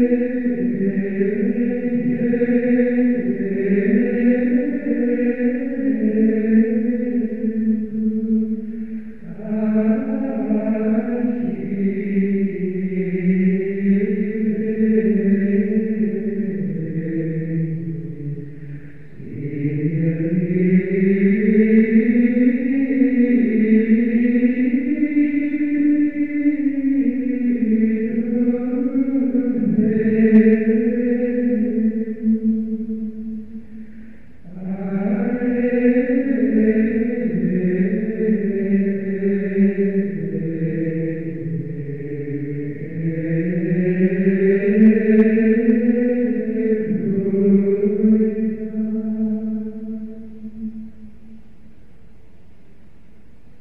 Spirit. you.